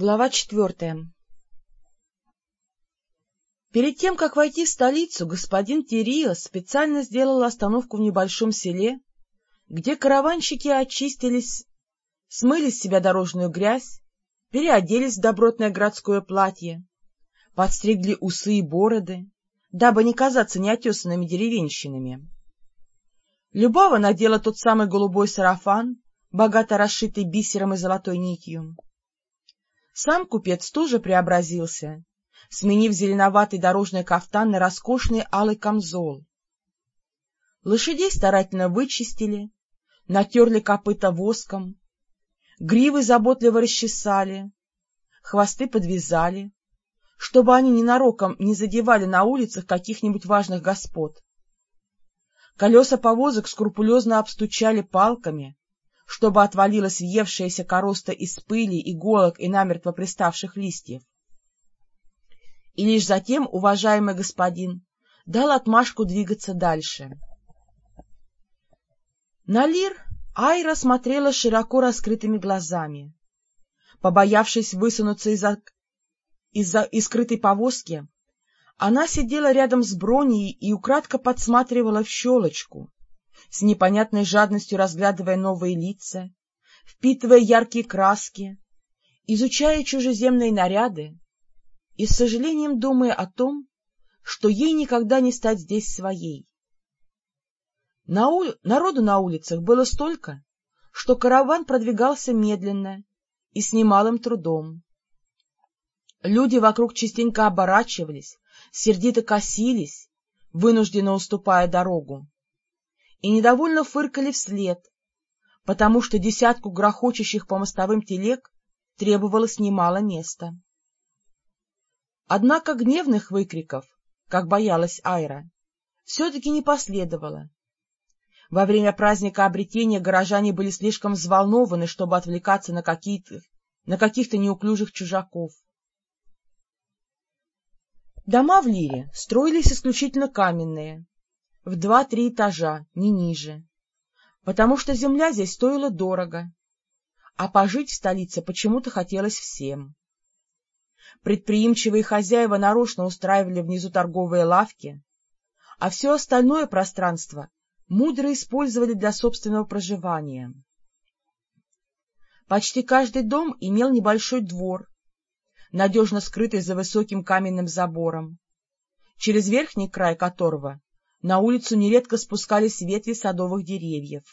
Глава четвертая Перед тем, как войти в столицу, господин Терио специально сделал остановку в небольшом селе, где караванщики очистились, смыли с себя дорожную грязь, переоделись в добротное городское платье, подстригли усы и бороды, дабы не казаться неотесанными деревенщинами. Любава надела тот самый голубой сарафан, богато расшитый бисером и золотой нитью. Сам купец тоже преобразился, сменив зеленоватый дорожный кафтан на роскошный алый камзол. Лошадей старательно вычистили, натерли копыта воском, гривы заботливо расчесали, хвосты подвязали, чтобы они ненароком не задевали на улицах каких-нибудь важных господ. Колеса повозок скрупулезно обстучали палками, чтобы отвалилась въевшаяся короста из пыли, иголок и намертво приставших листьев. И лишь затем уважаемый господин дал отмашку двигаться дальше. На Лир Айра смотрела широко раскрытыми глазами. Побоявшись высунуться из-за из, из скрытой повозки, она сидела рядом с Броней и украдко подсматривала в щелочку, с непонятной жадностью разглядывая новые лица, впитывая яркие краски, изучая чужеземные наряды и с сожалением думая о том, что ей никогда не стать здесь своей. На у... Народу на улицах было столько, что караван продвигался медленно и с немалым трудом. Люди вокруг частенько оборачивались, сердито косились, вынужденно уступая дорогу и недовольно фыркали вслед, потому что десятку грохочущих по мостовым телег требовалось немало места. Однако гневных выкриков, как боялась Айра, все-таки не последовало. Во время праздника обретения горожане были слишком взволнованы, чтобы отвлекаться на, какие-то, на каких-то неуклюжих чужаков. Дома в Лире строились исключительно каменные, в два-три этажа, не ниже, потому что земля здесь стоила дорого, а пожить в столице почему-то хотелось всем. Предприимчивые хозяева нарочно устраивали внизу торговые лавки, а все остальное пространство мудро использовали для собственного проживания. Почти каждый дом имел небольшой двор, надежно скрытый за высоким каменным забором, через верхний край которого на улицу нередко спускались ветви садовых деревьев.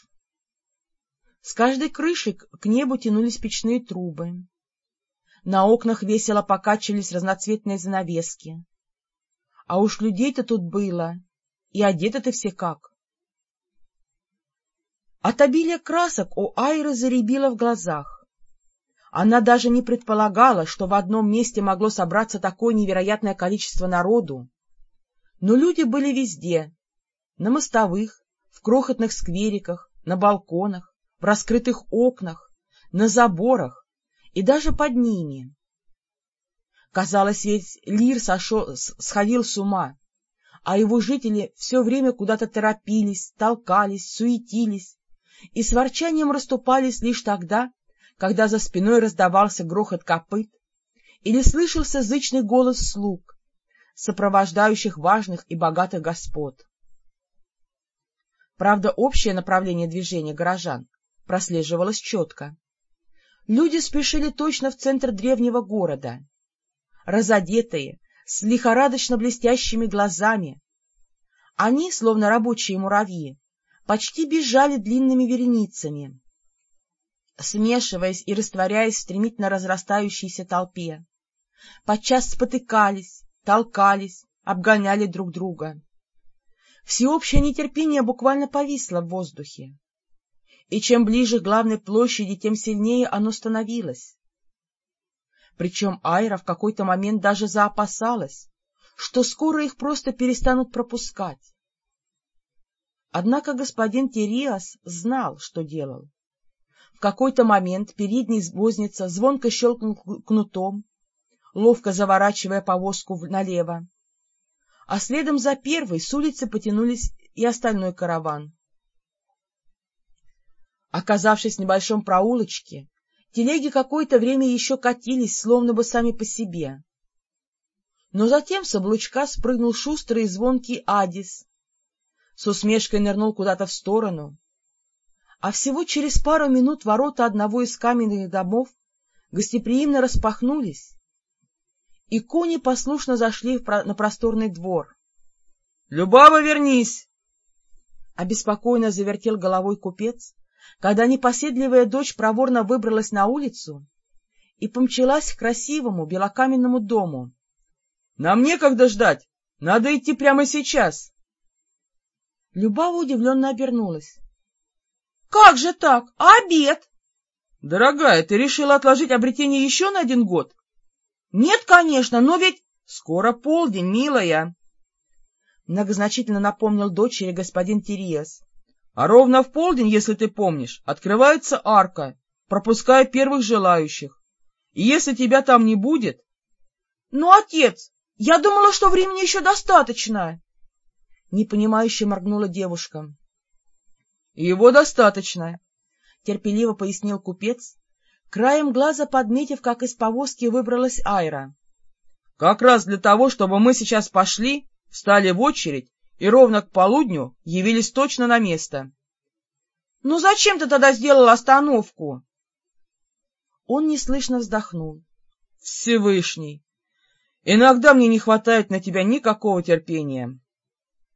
С каждой крыши к небу тянулись печные трубы. На окнах весело покачивались разноцветные занавески. А уж людей-то тут было, и одеты-то все как. От обилия красок у Айры заребило в глазах. Она даже не предполагала, что в одном месте могло собраться такое невероятное количество народу. Но люди были везде, на мостовых, в крохотных сквериках, на балконах, в раскрытых окнах, на заборах и даже под ними. Казалось, весь Лир сошел, сходил с ума, а его жители все время куда-то торопились, толкались, суетились и с ворчанием расступались лишь тогда, когда за спиной раздавался грохот копыт или слышался зычный голос слуг, сопровождающих важных и богатых господ. Правда, общее направление движения горожан прослеживалось четко. Люди спешили точно в центр древнего города. Разодетые, с лихорадочно блестящими глазами. Они, словно рабочие муравьи, почти бежали длинными вереницами, смешиваясь и растворяясь в стремительно разрастающейся толпе. Подчас спотыкались, толкались, обгоняли друг друга. Всеобщее нетерпение буквально повисло в воздухе. И чем ближе к главной площади, тем сильнее оно становилось. Причем Айра в какой-то момент даже заопасалась, что скоро их просто перестанут пропускать. Однако господин Териас знал, что делал. В какой-то момент передний возница звонко щелкнул кнутом, ловко заворачивая повозку налево, а следом за первой с улицы потянулись и остальной караван. Оказавшись в небольшом проулочке, Телеги какое-то время еще катились, словно бы сами по себе. Но затем с облучка спрыгнул шустрый и звонкий Адис, с усмешкой нырнул куда-то в сторону, а всего через пару минут ворота одного из каменных домов гостеприимно распахнулись, и кони послушно зашли на просторный двор. — Любава, вернись! — обеспокоенно завертел головой купец, когда непоседливая дочь проворно выбралась на улицу и помчалась к красивому белокаменному дому. — Нам некогда ждать, надо идти прямо сейчас. Любава удивленно обернулась. — Как же так? А обед? — Дорогая, ты решила отложить обретение еще на один год? — Нет, конечно, но ведь... — Скоро полдень, милая. Многозначительно напомнил дочери господин Тириас. — А ровно в полдень, если ты помнишь, открывается арка, пропуская первых желающих. И если тебя там не будет... — Ну, отец, я думала, что времени еще достаточно. Непонимающе моргнула девушка. — Его достаточно, — терпеливо пояснил купец, краем глаза подметив, как из повозки выбралась Айра. — Как раз для того, чтобы мы сейчас пошли, встали в очередь и ровно к полудню явились точно на место. — Ну зачем ты тогда сделал остановку? Он неслышно вздохнул. — Всевышний! Иногда мне не хватает на тебя никакого терпения.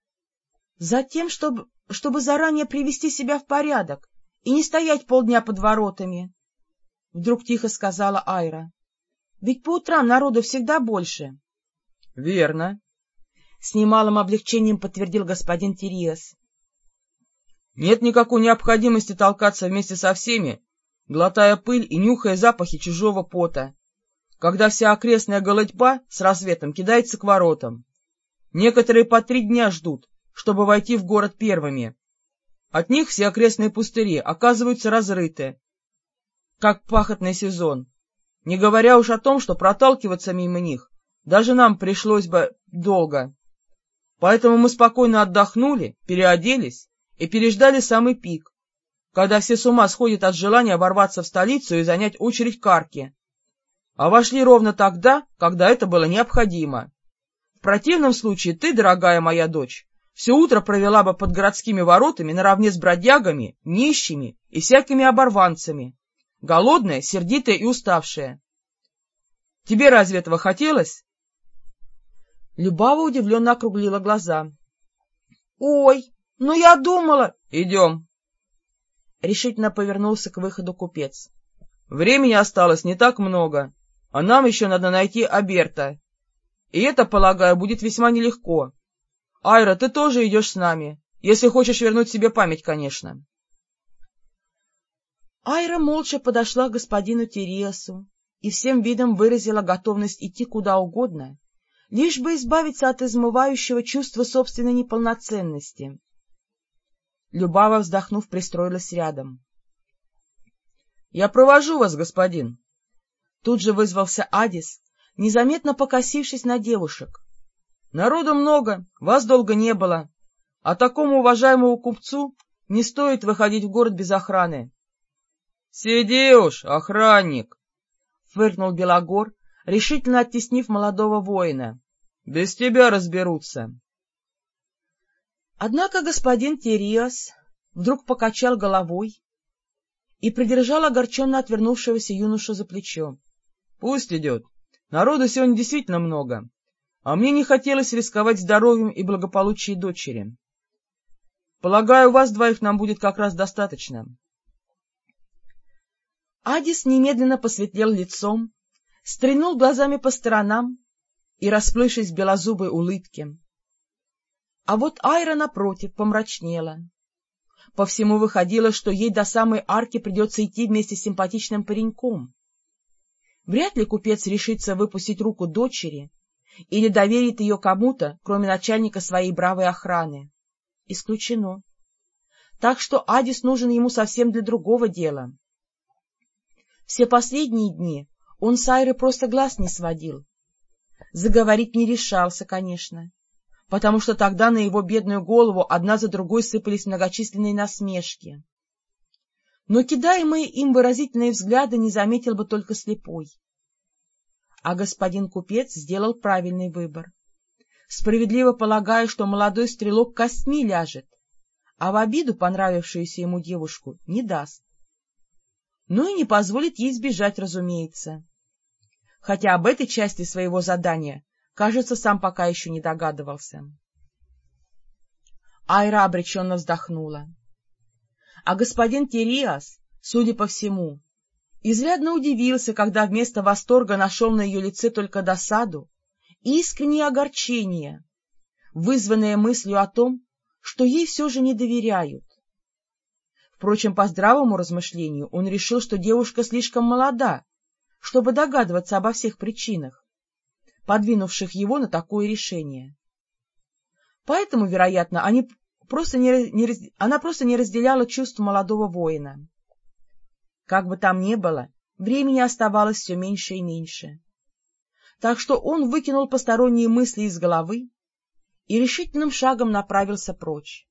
— Затем, чтобы чтобы заранее привести себя в порядок и не стоять полдня под воротами, — вдруг тихо сказала Айра. — Ведь по утрам народу всегда больше. — Верно, — с немалым облегчением подтвердил господин Тириас. — Нет никакой необходимости толкаться вместе со всеми, глотая пыль и нюхая запахи чужого пота, когда вся окрестная голодьба с рассветом кидается к воротам. Некоторые по три дня ждут, чтобы войти в город первыми. От них все окрестные пустыри оказываются разрыты, как пахотный сезон, не говоря уж о том, что проталкиваться мимо них даже нам пришлось бы долго. Поэтому мы спокойно отдохнули, переоделись и переждали самый пик, когда все с ума сходят от желания ворваться в столицу и занять очередь карки. А вошли ровно тогда, когда это было необходимо. В противном случае ты, дорогая моя дочь, все утро провела бы под городскими воротами наравне с бродягами, нищими и всякими оборванцами, голодная, сердитая и уставшая. Тебе разве этого хотелось? Любава удивленно округлила глаза. — Ой, ну я думала... — Идем. Решительно повернулся к выходу купец. — Времени осталось не так много, а нам еще надо найти Аберта. И это, полагаю, будет весьма нелегко. — Айра, ты тоже идешь с нами, если хочешь вернуть себе память, конечно. Айра молча подошла к господину Териасу и всем видом выразила готовность идти куда угодно, лишь бы избавиться от измывающего чувства собственной неполноценности. Любава, вздохнув, пристроилась рядом. — Я провожу вас, господин. Тут же вызвался Адис, незаметно покосившись на девушек. Народу много, вас долго не было, а такому уважаемому купцу не стоит выходить в город без охраны. — Сиди уж, охранник! — фыркнул Белогор, решительно оттеснив молодого воина. — Без тебя разберутся. Однако господин Териас вдруг покачал головой и придержал огорченно отвернувшегося юношу за плечо. — Пусть идет. Народу сегодня действительно много а мне не хотелось рисковать здоровьем и благополучием дочери. Полагаю, вас двоих нам будет как раз достаточно. Адис немедленно посветлел лицом, стрянул глазами по сторонам и расплывшись в белозубой улыбке. А вот Айра, напротив, помрачнела. По всему выходило, что ей до самой арки придется идти вместе с симпатичным пареньком. Вряд ли купец решится выпустить руку дочери или доверит ее кому-то, кроме начальника своей бравой охраны. Исключено. Так что Адис нужен ему совсем для другого дела. Все последние дни он с Айры просто глаз не сводил. Заговорить не решался, конечно, потому что тогда на его бедную голову одна за другой сыпались многочисленные насмешки. но кидаемые им выразительные взгляды не заметил бы только слепой. А господин купец сделал правильный выбор, справедливо полагая, что молодой стрелок костьми ляжет, а в обиду понравившуюся ему девушку не даст. Ну и не позволит ей сбежать, разумеется. Хотя об этой части своего задания, кажется, сам пока еще не догадывался. Айра обреченно вздохнула. А господин Териас, судя по всему, изрядно удивился, когда вместо восторга нашел на ее лице только досаду и искреннее огорчение, вызванное мыслью о том, что ей все же не доверяют. Впрочем, по здравому размышлению он решил, что девушка слишком молода, чтобы догадываться обо всех причинах, подвинувших его на такое решение. Поэтому, вероятно, они просто не, не, она просто не разделяла чувств молодого воина. Как бы там ни было, времени оставалось все меньше и меньше. Так что он выкинул посторонние мысли из головы и решительным шагом направился прочь.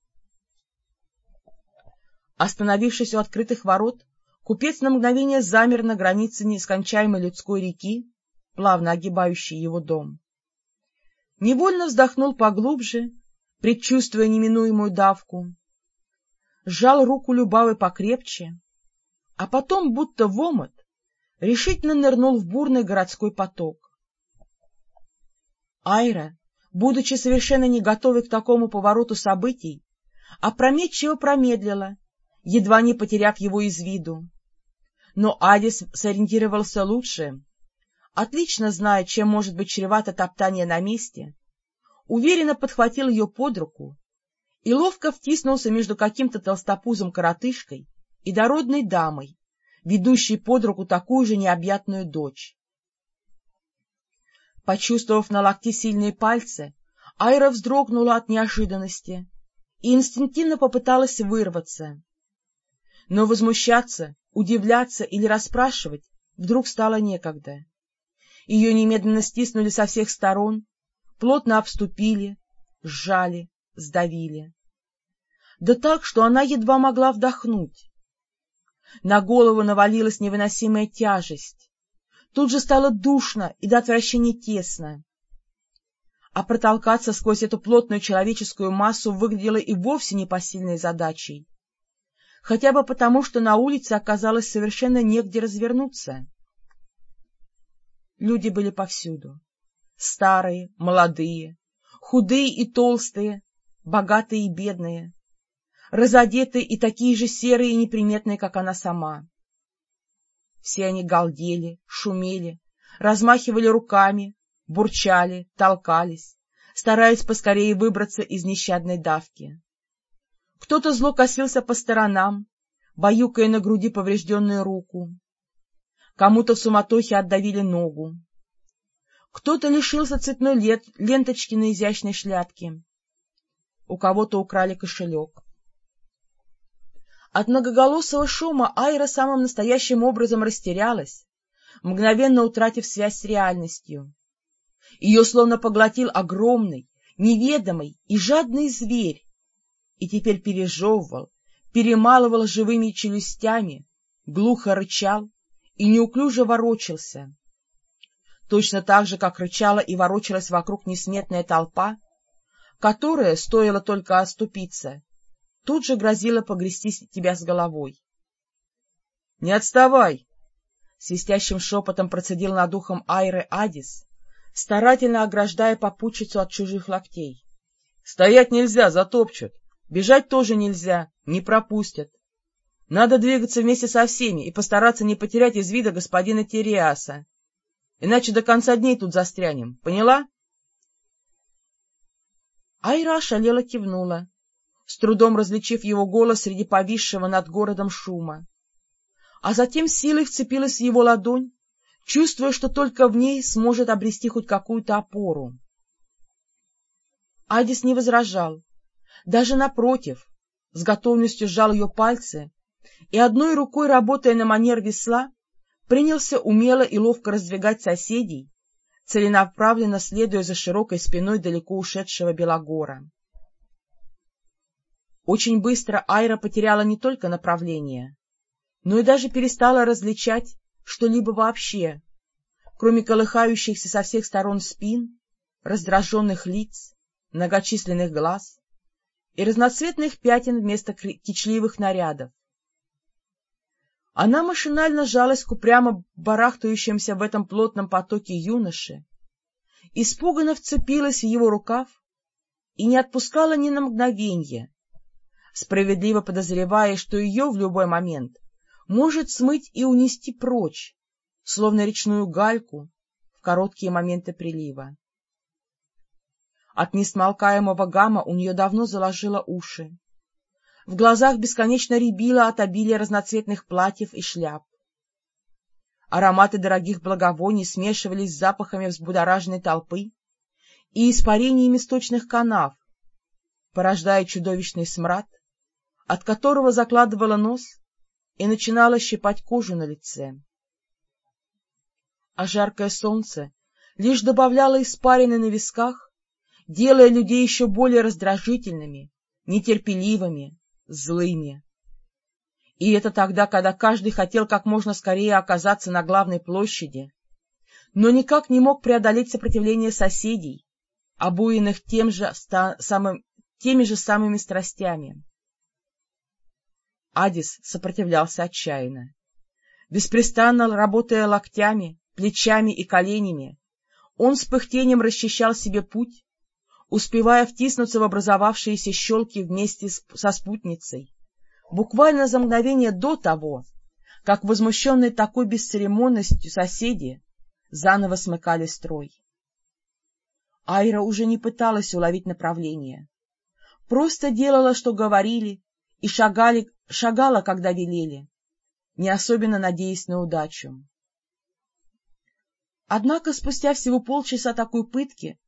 Остановившись у открытых ворот, купец на мгновение замер на границе нескончаемой людской реки, плавно огибающей его дом. Невольно вздохнул поглубже, предчувствуя неминуемую давку, сжал руку Любавы покрепче, а потом, будто в омут, решительно нырнул в бурный городской поток. Айра, будучи совершенно не готовой к такому повороту событий, опрометчиво промедлила, едва не потеряв его из виду. Но Адис сориентировался лучше, отлично зная, чем может быть чревато топтание на месте, уверенно подхватил ее под руку и ловко втиснулся между каким-то толстопузом коротышкой и дородной дамой, ведущей под руку такую же необъятную дочь. Почувствовав на локте сильные пальцы, Айра вздрогнула от неожиданности и инстинктивно попыталась вырваться. Но возмущаться, удивляться или расспрашивать вдруг стало некогда. Ее немедленно стиснули со всех сторон, плотно обступили, сжали, сдавили. Да так, что она едва могла вдохнуть. На голову навалилась невыносимая тяжесть. Тут же стало душно и до отвращения тесно. А протолкаться сквозь эту плотную человеческую массу выглядело и вовсе непосильной задачей. Хотя бы потому, что на улице оказалось совершенно негде развернуться. Люди были повсюду. Старые, молодые, худые и толстые, богатые и бедные, разодетые и такие же серые и неприметные, как она сама. Все они галдели, шумели, размахивали руками, бурчали, толкались, стараясь поскорее выбраться из нещадной давки. Кто-то зло косился по сторонам, баюкая на груди поврежденную руку. Кому-то в суматохе отдавили ногу. Кто-то лишился цветной лет, ленточки на изящной шляпке. У кого-то украли кошелек. От многоголосого шума Айра самым настоящим образом растерялась, мгновенно утратив связь с реальностью. Ее словно поглотил огромный, неведомый и жадный зверь, и теперь пережевывал, перемалывал живыми челюстями, глухо рычал и неуклюже ворочался. Точно так же, как рычала и ворочалась вокруг несметная толпа, которая, стоило только оступиться, тут же грозила погрести тебя с головой. — Не отставай! — свистящим шепотом процедил над ухом Айры Адис, старательно ограждая попутчицу от чужих локтей. — Стоять нельзя, затопчут. Бежать тоже нельзя, не пропустят. Надо двигаться вместе со всеми и постараться не потерять из вида господина Териаса. Иначе до конца дней тут застрянем. Поняла? Айра ошалела кивнула, с трудом различив его голос среди повисшего над городом шума. А затем силой вцепилась в его ладонь, чувствуя, что только в ней сможет обрести хоть какую-то опору. Адис не возражал, даже напротив, с готовностью сжал ее пальцы и одной рукой, работая на манер весла, принялся умело и ловко раздвигать соседей, целенаправленно следуя за широкой спиной далеко ушедшего Белогора. Очень быстро Айра потеряла не только направление, но и даже перестала различать что-либо вообще, кроме колыхающихся со всех сторон спин, раздраженных лиц, многочисленных глаз и разноцветных пятен вместо кичливых нарядов. Она машинально жалась к упрямо барахтающимся в этом плотном потоке юноше, испуганно вцепилась в его рукав и не отпускала ни на мгновенье, справедливо подозревая, что ее в любой момент может смыть и унести прочь, словно речную гальку в короткие моменты прилива. От несмолкаемого гамма у нее давно заложило уши. В глазах бесконечно рябило от обилия разноцветных платьев и шляп. Ароматы дорогих благовоний смешивались с запахами взбудораженной толпы и испарениями сточных канав, порождая чудовищный смрад, от которого закладывала нос и начинала щипать кожу на лице. А жаркое солнце лишь добавляло испарины на висках, делая людей еще более раздражительными, нетерпеливыми, злыми. И это тогда, когда каждый хотел как можно скорее оказаться на главной площади, но никак не мог преодолеть сопротивление соседей, обуянных тем же, самым, теми же самыми страстями. Адис сопротивлялся отчаянно. Беспрестанно работая локтями, плечами и коленями, он с пыхтением расчищал себе путь, успевая втиснуться в образовавшиеся щелки вместе со спутницей, буквально за мгновение до того, как возмущенные такой бесцеремонностью соседи заново смыкали строй. Айра уже не пыталась уловить направление, просто делала, что говорили, и шагали, шагала, когда велели, не особенно надеясь на удачу. Однако спустя всего полчаса такой пытки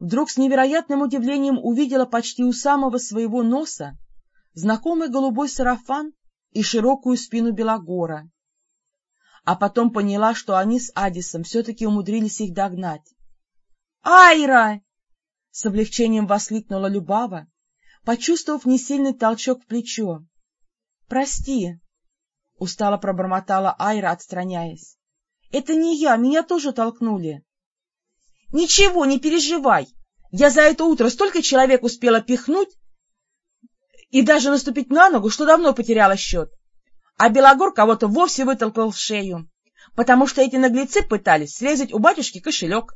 вдруг с невероятным удивлением увидела почти у самого своего носа знакомый голубой сарафан и широкую спину Белогора. А потом поняла, что они с Адисом все-таки умудрились их догнать. «Айра!» — с облегчением воскликнула Любава, почувствовав несильный толчок в плечо. «Прости!» — устало пробормотала Айра, отстраняясь. «Это не я, меня тоже толкнули». «Ничего, не переживай! Я за это утро столько человек успела пихнуть, и даже наступить на ногу, что давно потеряла счет. А Белогор кого-то вовсе вытолкал в шею, потому что эти наглецы пытались срезать у батюшки кошелек.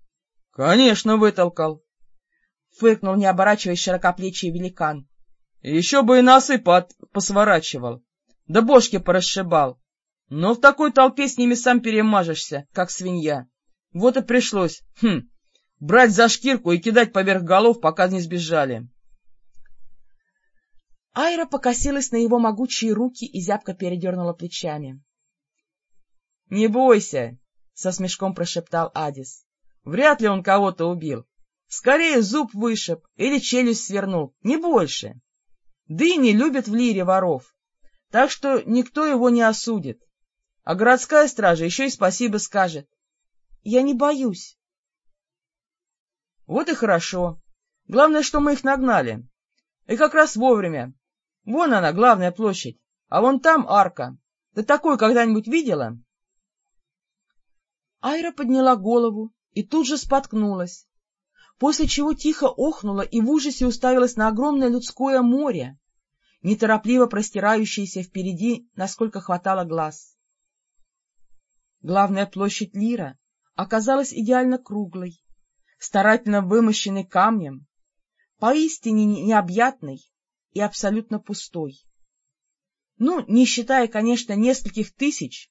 — Конечно, вытолкал, — фыркнул, не оборачиваясь широкоплечий великан. — Еще бы и носы под... посворачивал, да бошки порасшибал. Но в такой толпе с ними сам перемажешься, как свинья. Вот и пришлось, хм, брать за шкирку и кидать поверх голов, пока не сбежали. Айра покосилась на его могучие руки и зябко передернула плечами. — Не бойся, — со смешком прошептал Адис. — Вряд ли он кого-то убил. Скорее зуб вышиб или челюсть свернул, не больше. Дыни любят в лире воров, так что никто его не осудит. А городская стража еще и спасибо скажет. Я не боюсь. Вот и хорошо. Главное, что мы их нагнали. И как раз вовремя. Вон она, главная площадь, а вон там арка. Ты такой когда-нибудь видела? Айра подняла голову и тут же споткнулась, после чего тихо охнула и в ужасе уставилась на огромное людское море, неторопливо простирающееся впереди, насколько хватало глаз. Главная площадь Лира оказалась идеально круглой, старательно вымощенной камнем, поистине необъятной и абсолютно пустой. Ну, не считая, конечно, нескольких тысяч,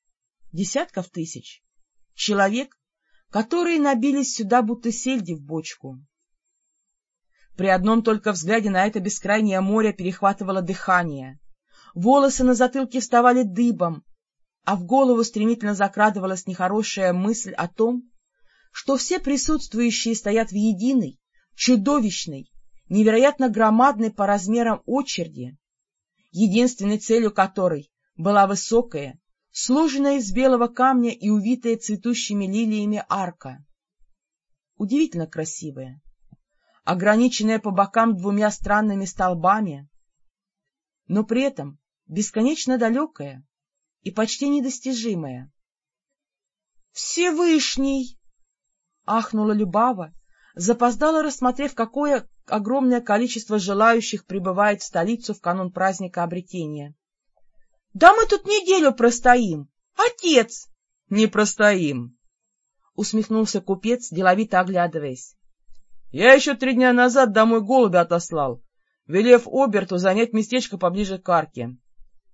десятков тысяч, человек, которые набились сюда будто сельди в бочку. При одном только взгляде на это бескрайнее море перехватывало дыхание, волосы на затылке вставали дыбом, а в голову стремительно закрадывалась нехорошая мысль о том, что все присутствующие стоят в единой, чудовищной, невероятно громадной по размерам очереди, единственной целью которой была высокая, сложенная из белого камня и увитая цветущими лилиями арка. Удивительно красивая, ограниченная по бокам двумя странными столбами, но при этом бесконечно далекая, и почти недостижимое. — Всевышний! — ахнула Любава, запоздала, рассмотрев, какое огромное количество желающих прибывает в столицу в канун праздника обретения. — Да мы тут неделю простоим! Отец! — Не простоим! — усмехнулся купец, деловито оглядываясь. — Я еще три дня назад домой голубя отослал, велев Оберту занять местечко поближе к арке.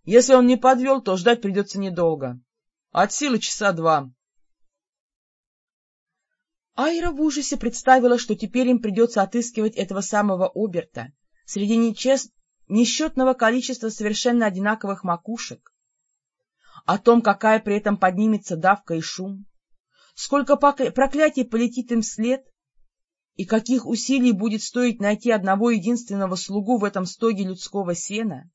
Если он не подвел, то ждать придется недолго. От силы часа два. Айра в ужасе представила, что теперь им придется отыскивать этого самого Оберта среди нечест... несчетного количества совершенно одинаковых макушек, о том, какая при этом поднимется давка и шум, сколько проклятий полетит им вслед, и каких усилий будет стоить найти одного единственного слугу в этом стоге людского сена,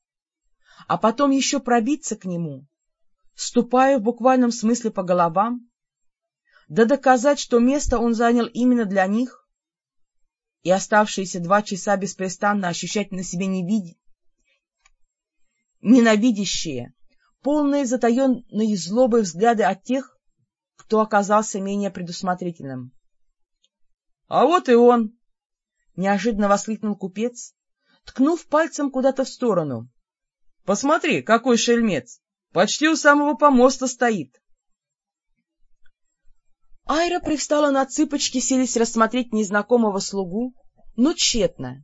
а потом еще пробиться к нему, ступая в буквальном смысле по головам, да доказать, что место он занял именно для них, и оставшиеся два часа беспрестанно ощущать на себе невид... ненавидящие, полные затаенной злобой взгляды от тех, кто оказался менее предусмотрительным. — А вот и он! — неожиданно воскликнул купец, ткнув пальцем куда-то в сторону. — Посмотри, какой шельмец! Почти у самого помоста стоит! Айра привстала на цыпочки, селись рассмотреть незнакомого слугу, но тщетно.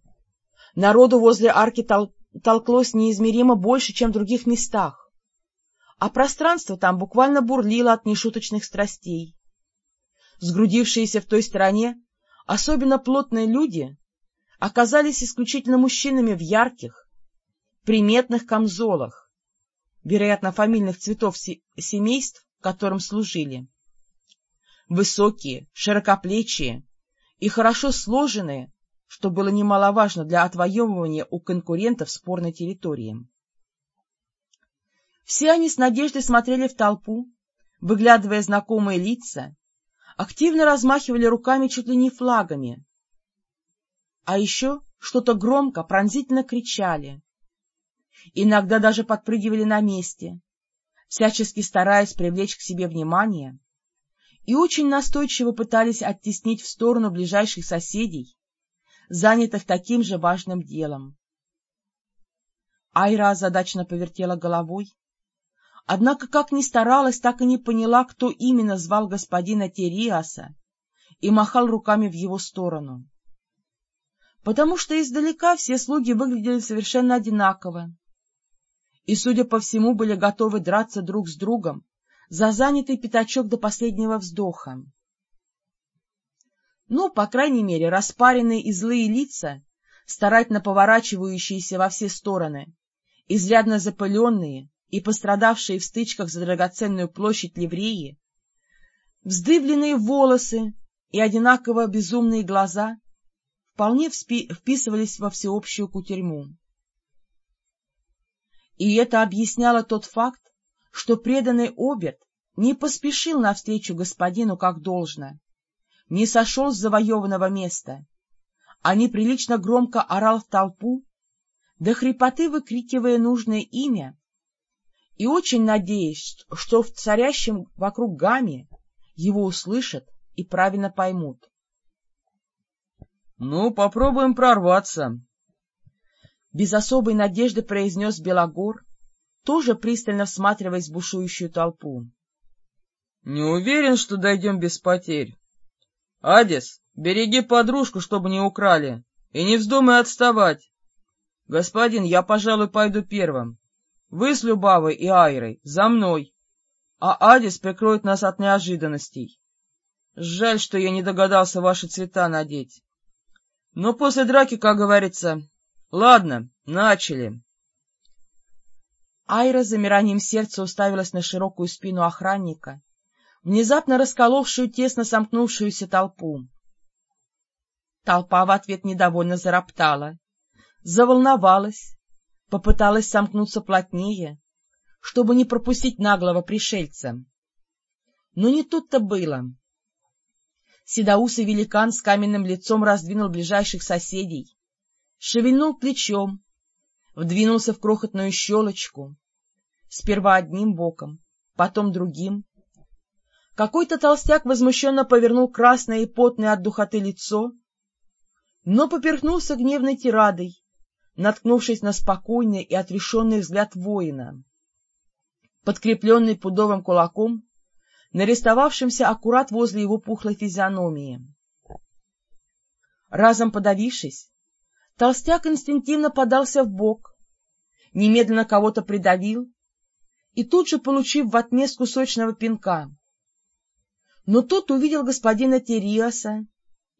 Народу возле арки тол толклось неизмеримо больше, чем в других местах, а пространство там буквально бурлило от нешуточных страстей. Сгрудившиеся в той стороне, особенно плотные люди, оказались исключительно мужчинами в ярких, приметных камзолах, вероятно, фамильных цветов семейств, которым служили высокие, широкоплечие и хорошо сложенные, что было немаловажно для отвоевывания у конкурентов спорной территории. Все они с надеждой смотрели в толпу, выглядывая знакомые лица, активно размахивали руками чуть ли не флагами, а еще что-то громко, пронзительно кричали. Иногда даже подпрыгивали на месте, всячески стараясь привлечь к себе внимание и очень настойчиво пытались оттеснить в сторону ближайших соседей, занятых таким же важным делом. Айра озадаченно повертела головой, однако как ни старалась, так и не поняла, кто именно звал господина Териаса и махал руками в его сторону. Потому что издалека все слуги выглядели совершенно одинаково и, судя по всему, были готовы драться друг с другом за занятый пятачок до последнего вздоха. Ну, по крайней мере, распаренные и злые лица, старательно поворачивающиеся во все стороны, изрядно запыленные и пострадавшие в стычках за драгоценную площадь ливреи, вздыбленные волосы и одинаково безумные глаза вполне вписывались во всеобщую кутерьму. И это объясняло тот факт, что преданный Оберт не поспешил навстречу господину как должно, не сошел с завоеванного места, а неприлично громко орал в толпу, до хрипоты выкрикивая нужное имя, и очень надеясь, что в царящем вокруг гамме его услышат и правильно поймут. — Ну, попробуем прорваться, — без особой надежды произнес Белогор, тоже пристально всматриваясь в бушующую толпу. — Не уверен, что дойдем без потерь. — Адис, береги подружку, чтобы не украли, и не вздумай отставать. — Господин, я, пожалуй, пойду первым. Вы с Любавой и Айрой за мной, а Адис прикроет нас от неожиданностей. Жаль, что я не догадался ваши цвета надеть. Но после драки, как говорится... Ладно, начали. Айра замиранием сердца уставилась на широкую спину охранника, внезапно расколовшую тесно сомкнувшуюся толпу. Толпа в ответ недовольно зароптала, заволновалась, попыталась сомкнуться плотнее, чтобы не пропустить наглого пришельца. Но не тут-то было. Седоусый великан с каменным лицом раздвинул ближайших соседей, шевельнул плечом, вдвинулся в крохотную щелочку, сперва одним боком, потом другим. Какой-то толстяк возмущенно повернул красное и потное от духоты лицо, но поперхнулся гневной тирадой, наткнувшись на спокойный и отрешенный взгляд воина, подкрепленный пудовым кулаком, нарисовавшимся аккурат возле его пухлой физиономии. Разом подавившись, толстяк инстинктивно подался в бок, немедленно кого-то придавил и тут же получив в отместку сочного пинка. Но тот увидел господина Териаса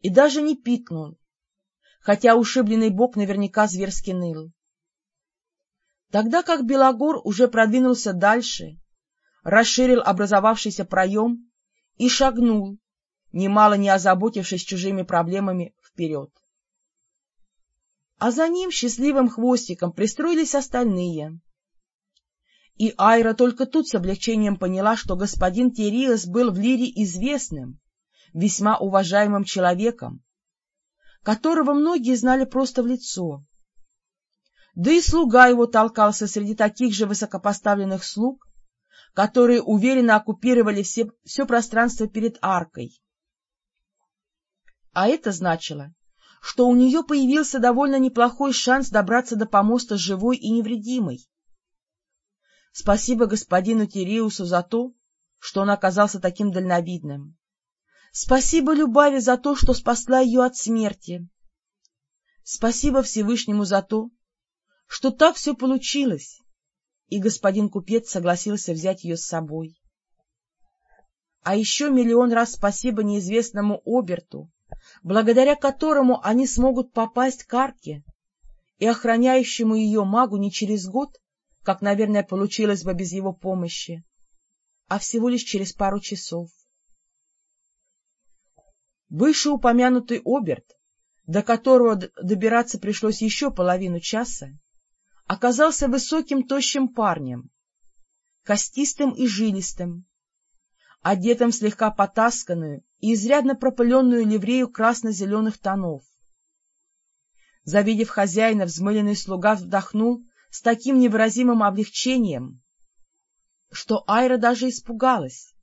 и даже не пикнул, хотя ушибленный бок наверняка зверски ныл. Тогда как Белогор уже продвинулся дальше, расширил образовавшийся проем и шагнул, немало не озаботившись чужими проблемами, вперед. А за ним счастливым хвостиком пристроились остальные. И Айра только тут с облегчением поняла, что господин Териас был в Лире известным, весьма уважаемым человеком, которого многие знали просто в лицо. Да и слуга его толкался среди таких же высокопоставленных слуг, которые уверенно оккупировали все, все пространство перед аркой. А это значило, что у нее появился довольно неплохой шанс добраться до помоста живой и невредимой. Спасибо господину Тириусу за то, что он оказался таким дальновидным. Спасибо Любави за то, что спасла ее от смерти. Спасибо Всевышнему за то, что так все получилось, и господин купец согласился взять ее с собой. А еще миллион раз спасибо неизвестному Оберту, благодаря которому они смогут попасть к арке и охраняющему ее магу не через год, как, наверное, получилось бы без его помощи, а всего лишь через пару часов. Вышеупомянутый Оберт, до которого добираться пришлось еще половину часа, оказался высоким тощим парнем, костистым и жилистым, одетым в слегка потасканную и изрядно пропыленную ливрею красно-зеленых тонов. Завидев хозяина, взмыленный слуга вздохнул с таким невыразимым облегчением, что Айра даже испугалась.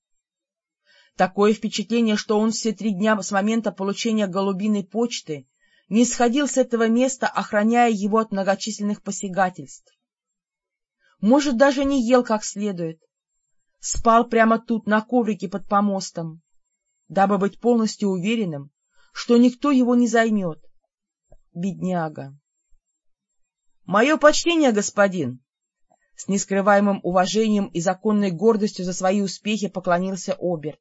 Такое впечатление, что он все три дня с момента получения голубиной почты не сходил с этого места, охраняя его от многочисленных посягательств. Может, даже не ел как следует. Спал прямо тут, на коврике под помостом, дабы быть полностью уверенным, что никто его не займет. Бедняга. — Мое почтение, господин! С нескрываемым уважением и законной гордостью за свои успехи поклонился Оберт.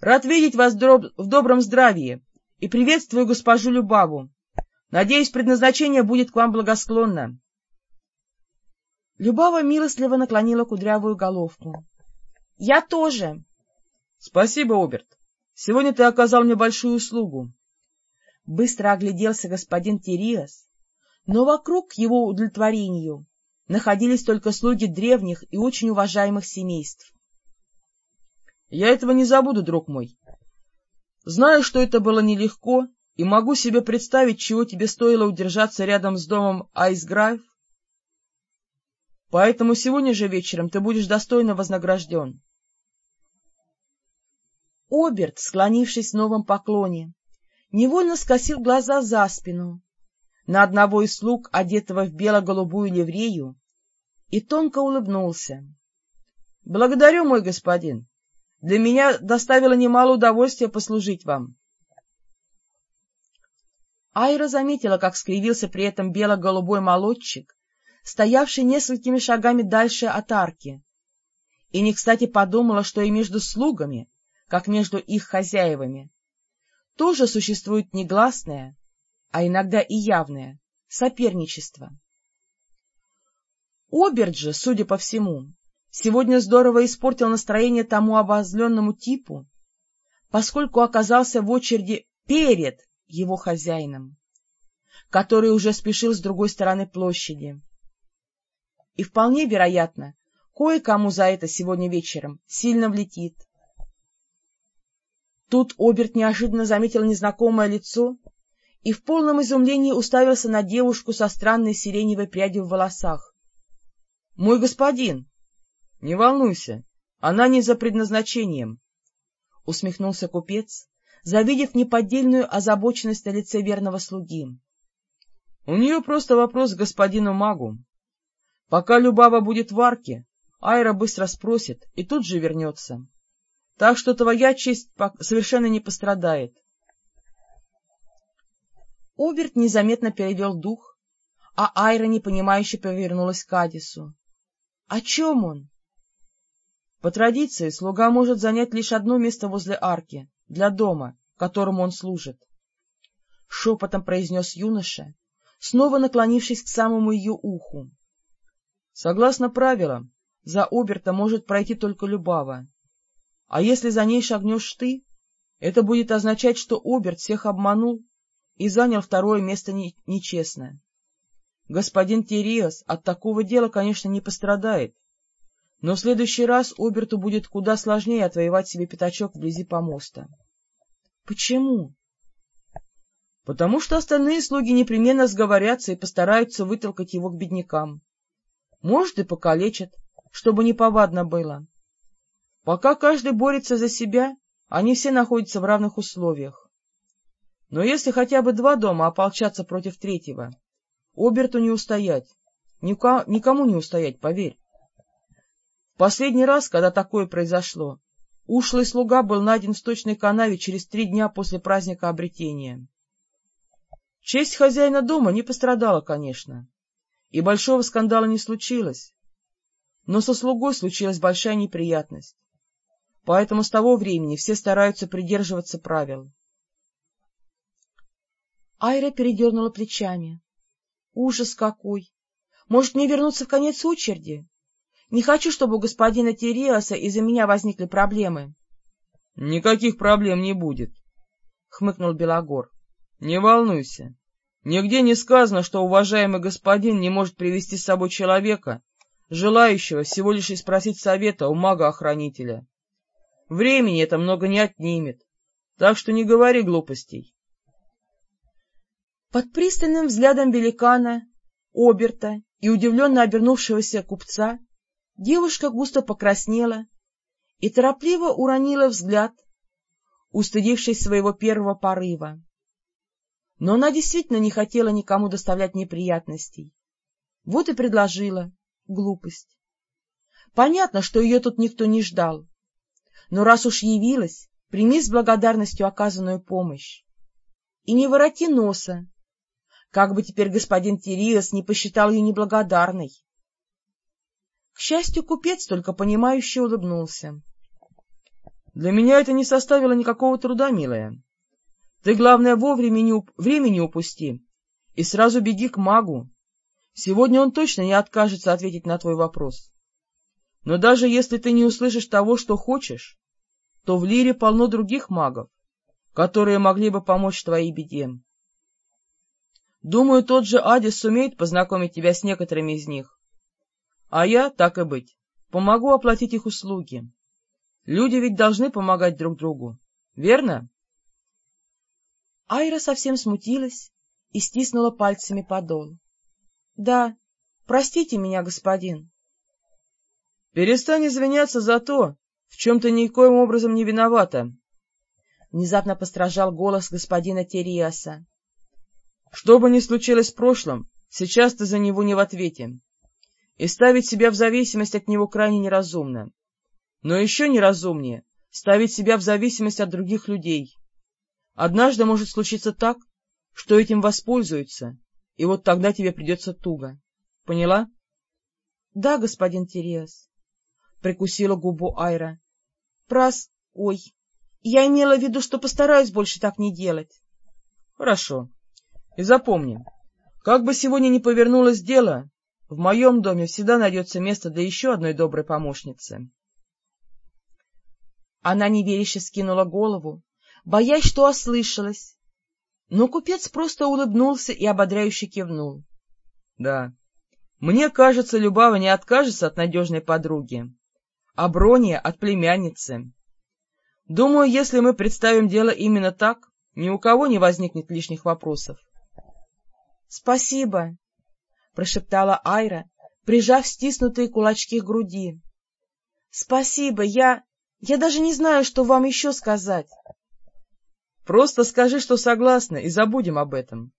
Рад видеть вас в добром здравии и приветствую госпожу Любаву. Надеюсь, предназначение будет к вам благосклонно. Любава милостливо наклонила кудрявую головку. — Я тоже. — Спасибо, Оберт. Сегодня ты оказал мне большую услугу. Быстро огляделся господин Териас, но вокруг к его удовлетворению находились только слуги древних и очень уважаемых семейств. Я этого не забуду, друг мой. Знаю, что это было нелегко, и могу себе представить, чего тебе стоило удержаться рядом с домом Айсграйв. Поэтому сегодня же вечером ты будешь достойно вознагражден. Оберт, склонившись в новом поклоне, невольно скосил глаза за спину на одного из слуг, одетого в бело-голубую ливрею, и тонко улыбнулся. — Благодарю, мой господин. Для меня доставило немало удовольствия послужить вам. Айра заметила, как скривился при этом бело-голубой молодчик, стоявший несколькими шагами дальше от арки, и не кстати подумала, что и между слугами, как между их хозяевами, тоже существует негласное, а иногда и явное, соперничество. Оберт же, судя по всему, сегодня здорово испортил настроение тому обозленному типу, поскольку оказался в очереди перед его хозяином, который уже спешил с другой стороны площади. И вполне вероятно, кое-кому за это сегодня вечером сильно влетит. Тут Оберт неожиданно заметил незнакомое лицо и в полном изумлении уставился на девушку со странной сиреневой прядью в волосах. — Мой господин! — Не волнуйся, Она не за предназначением, — усмехнулся купец, завидев неподдельную озабоченность на лице верного слуги. — У нее просто вопрос к господину магу. Пока Любава будет в арке, Айра быстро спросит и тут же вернется. Так что твоя честь совершенно не пострадает. Оберт незаметно перевел дух, а Айра непонимающе повернулась к Адису. — О чем он? По традиции, слуга может занять лишь одно место возле арки, для дома, которому он служит. Шепотом произнес юноша, снова наклонившись к самому ее уху. Согласно правилам, за Оберта может пройти только Любава. А если за ней шагнешь ты, это будет означать, что Оберт всех обманул и занял второе место нечестно. Господин Териас от такого дела, конечно, не пострадает, но в следующий раз Оберту будет куда сложнее отвоевать себе пятачок вблизи помоста. — Почему? — Потому что остальные слуги непременно сговорятся и постараются вытолкать его к беднякам. Может, и покалечат, чтобы неповадно было. Пока каждый борется за себя, они все находятся в равных условиях. Но если хотя бы два дома ополчатся против третьего, Оберту не устоять, никому не устоять, поверь. Последний раз, когда такое произошло, ушлый слуга был найден в сточной канаве через три дня после праздника обретения. Честь хозяина дома не пострадала, конечно, и большого скандала не случилось, но со слугой случилась большая неприятность, поэтому с того времени все стараются придерживаться правил. Айра передернула плечами. — Ужас какой! Может, мне вернуться в конец очереди? Не хочу, чтобы у господина Териаса из-за меня возникли проблемы. — Никаких проблем не будет, — хмыкнул Белогор. — Не волнуйся. Нигде не сказано, что уважаемый господин не может привести с собой человека, желающего всего лишь и спросить совета у мага-охранителя. Времени это много не отнимет, так что не говори глупостей. Под пристальным взглядом великана, оберта и удивленно обернувшегося купца Девушка густо покраснела и торопливо уронила взгляд, устыдившись своего первого порыва. Но она действительно не хотела никому доставлять неприятностей. Вот и предложила глупость. Понятно, что ее тут никто не ждал. Но раз уж явилась, прими с благодарностью оказанную помощь. И не вороти носа, как бы теперь господин Тириас не посчитал ее неблагодарной. К счастью, купец только понимающе улыбнулся. — Для меня это не составило никакого труда, милая. Ты, главное, вовремя не уп... времени упусти и сразу беги к магу. Сегодня он точно не откажется ответить на твой вопрос. Но даже если ты не услышишь того, что хочешь, то в Лире полно других магов, которые могли бы помочь твоей беде. Думаю, тот же Адис сумеет познакомить тебя с некоторыми из них. А я, так и быть, помогу оплатить их услуги. Люди ведь должны помогать друг другу, верно? Айра совсем смутилась и стиснула пальцами подол. — Да, простите меня, господин. — Перестань извиняться за то, в чем ты никоим образом не виновата. Внезапно постражал голос господина Териаса. — Что бы ни случилось в прошлом, сейчас ты за него не в ответе и ставить себя в зависимость от него крайне неразумно. Но еще неразумнее ставить себя в зависимость от других людей. Однажды может случиться так, что этим воспользуются, и вот тогда тебе придется туго. Поняла? — Да, господин Терес, — прикусила губу Айра. — Прос... Ой, я имела в виду, что постараюсь больше так не делать. — Хорошо. И запомни, как бы сегодня ни повернулось дело, в моем доме всегда найдется место для еще одной доброй помощницы. Она неверяще скинула голову, боясь, что ослышалась. Но купец просто улыбнулся и ободряюще кивнул. — Да, мне кажется, Любава не откажется от надежной подруги, а Брония — от племянницы. Думаю, если мы представим дело именно так, ни у кого не возникнет лишних вопросов. — Спасибо, — прошептала Айра, прижав стиснутые кулачки к груди. Спасибо, я... я даже не знаю, что вам еще сказать. — Просто скажи, что согласна, и забудем об этом.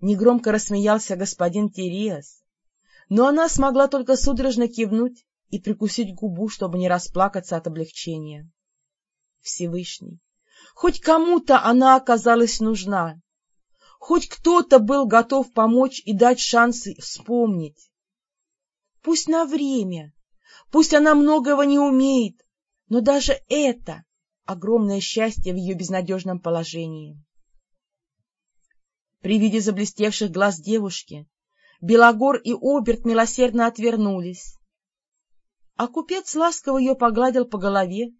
Негромко рассмеялся господин Териас, но она смогла только судорожно кивнуть и прикусить губу, чтобы не расплакаться от облегчения. Всевышний, хоть кому-то она оказалась нужна, хоть кто-то был готов помочь и дать шансы вспомнить. Пусть на время, пусть она многого не умеет, но даже это — огромное счастье в ее безнадежном положении. При виде заблестевших глаз девушки Белогор и Оберт милосердно отвернулись. А купец ласково ее погладил по голове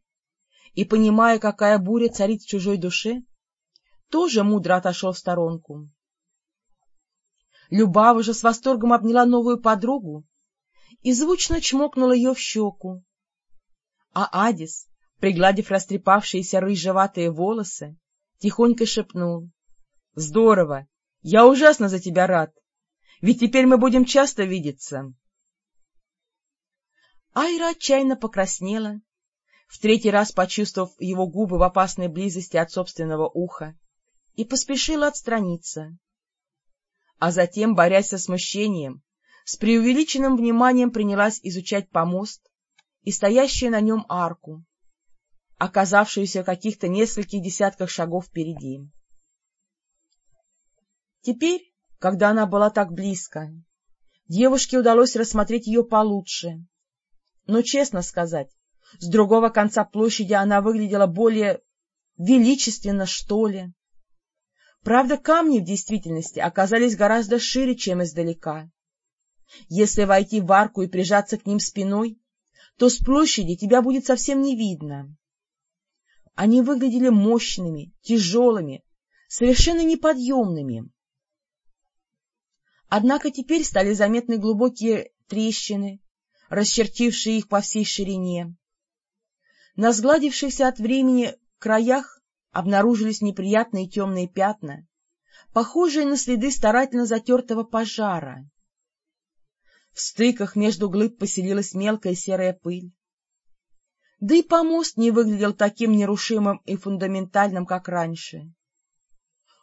и, понимая, какая буря царит в чужой душе, тоже мудро отошел в сторонку. Любава же с восторгом обняла новую подругу и звучно чмокнула ее в щеку. А Адис, пригладив растрепавшиеся рыжеватые волосы, тихонько шепнул. — Здорово! Я ужасно за тебя рад! Ведь теперь мы будем часто видеться. Айра отчаянно покраснела, в третий раз почувствовав его губы в опасной близости от собственного уха, и поспешила отстраниться. А затем, борясь со смущением, с преувеличенным вниманием принялась изучать помост и стоящую на нем арку, оказавшуюся каких-то нескольких десятках шагов впереди. Теперь, когда она была так близко, девушке удалось рассмотреть ее получше. Но, честно сказать, с другого конца площади она выглядела более величественно, что ли. Правда, камни в действительности оказались гораздо шире, чем издалека. Если войти в арку и прижаться к ним спиной, то с площади тебя будет совсем не видно. Они выглядели мощными, тяжелыми, совершенно неподъемными. Однако теперь стали заметны глубокие трещины, расчертившие их по всей ширине. На сгладившихся от времени краях обнаружились неприятные темные пятна, похожие на следы старательно затертого пожара. В стыках между глыб поселилась мелкая серая пыль. Да и помост не выглядел таким нерушимым и фундаментальным, как раньше.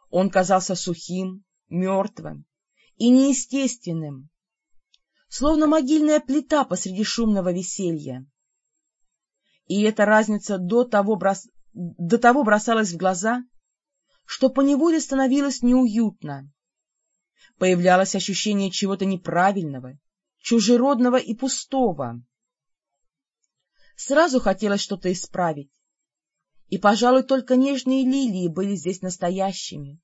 Он казался сухим, мертвым и неестественным, словно могильная плита посреди шумного веселья. И эта разница до того брос до того бросалась в глаза, что поневоле становилось неуютно. Появлялось ощущение чего-то неправильного, чужеродного и пустого. Сразу хотелось что-то исправить. И, пожалуй, только нежные лилии были здесь настоящими,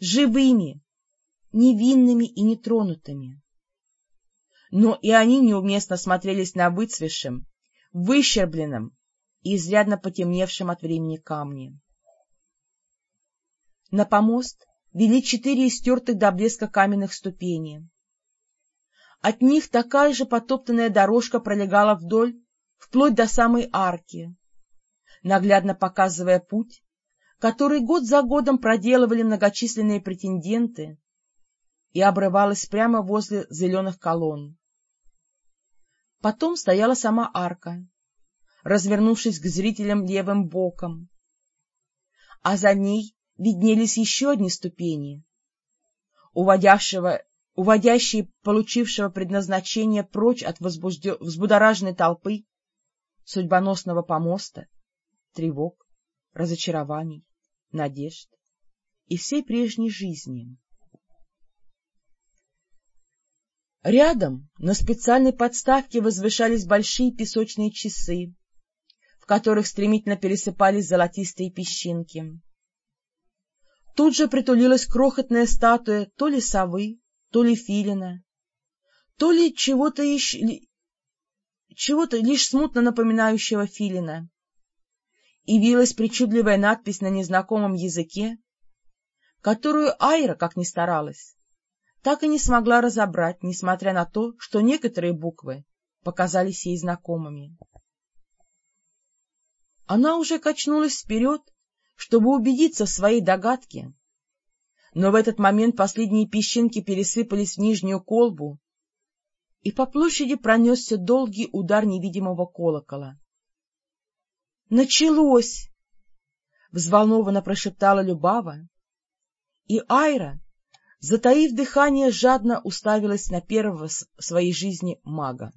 живыми, невинными и нетронутыми. Но и они неуместно смотрелись на выцвешем, выщербленном, и изрядно потемневшим от времени камне. На помост вели четыре истертых до блеска каменных ступени. От них такая же потоптанная дорожка пролегала вдоль, вплоть до самой арки, наглядно показывая путь, который год за годом проделывали многочисленные претенденты, и обрывалась прямо возле зеленых колонн. Потом стояла сама арка, развернувшись к зрителям левым боком. А за ней виднелись еще одни ступени, уводящего, уводящие получившего предназначение прочь от возбуждё... взбудораженной толпы, судьбоносного помоста, тревог, разочарований, надежд и всей прежней жизни. Рядом на специальной подставке возвышались большие песочные часы, в которых стремительно пересыпались золотистые песчинки. Тут же притулилась крохотная статуя то ли совы, то ли филина, то ли чего-то еще, чего-то лишь смутно напоминающего филина. И вилась причудливая надпись на незнакомом языке, которую Айра, как ни старалась, так и не смогла разобрать, несмотря на то, что некоторые буквы показались ей знакомыми. Она уже качнулась вперед, чтобы убедиться в своей догадке. Но в этот момент последние песчинки пересыпались в нижнюю колбу, и по площади пронесся долгий удар невидимого колокола. «Началось!» — взволнованно прошептала Любава, и Айра, затаив дыхание, жадно уставилась на первого в своей жизни мага.